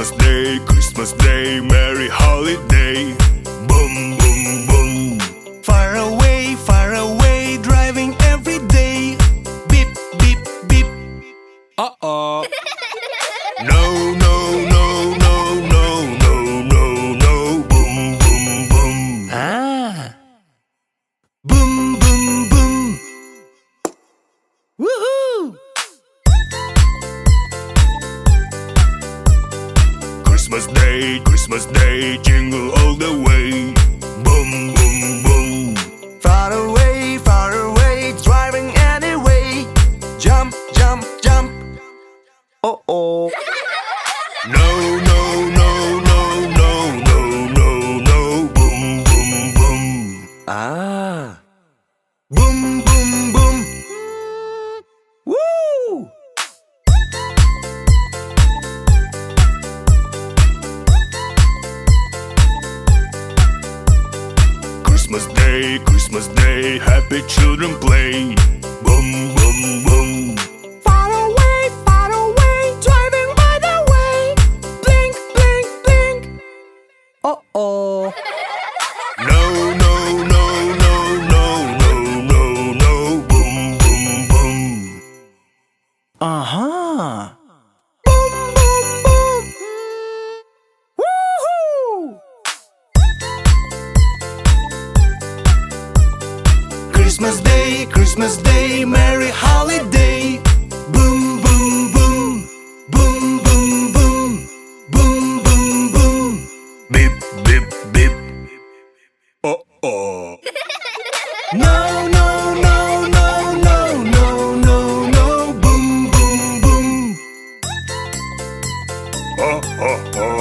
Christmas Day, Christmas Day, Merry Holiday. Boom, boom, boom. Far away, far away, driving every day. Beep, beep, beep. Uh oh. No, no, Christmas Day, Christmas Day, jingle all the way. Boom, boom, boom. Far away, far away, driving anyway. Jump, jump, jump. Oh oh. No, no, no, no, no, no, no, no. Boom, boom, boom. Ah. Boom, boom, boom. Christmas Day, Christmas Day, happy children play. Boom, boom, boom. Far away, far away, driving by the way. Blink, blink, blink. Uh oh. No, no, no, no, no, no, no, no. Boom, boom, boom. Uh huh. Christmas Day, Christmas Day, Merry Holiday. Boom, boom, boom. Boom, boom, boom. Boom, boom, boom. Beep, beep, beep. Oh, oh. No, no, no, no, no, no, no, no. Boom, boom, boom. Oh, oh, oh.